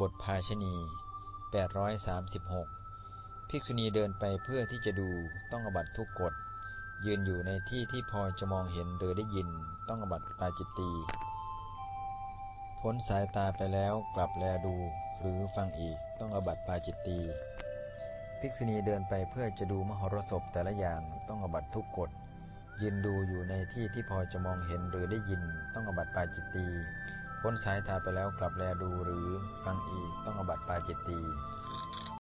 บทภาชณี836 ภิกษุณีเดินไปเพื่อที่จะดูต้องอบัตทุกกฎ ยืนอยู่ในที่ที่พอจะมองเห็นหรือได้ยินต้องอบัตปาจิตตีพ้นสายตาไปแล้วกลับแลดูหรือฟังอีกต้องอบัตปาจิตตีภิกษุณีเดินไปเพื่อจะดูมหรสพแต่ละอย่างต้องอบัตทุกกฎยืนดูอยู่ในที่ที่พอจะมองเห็นหรือได้ยินต้องอบัตปาจิตตี พ้นสายตาไปแล้วกลับแลดูหรือฟังอีกต้องอบัตปาจิตตี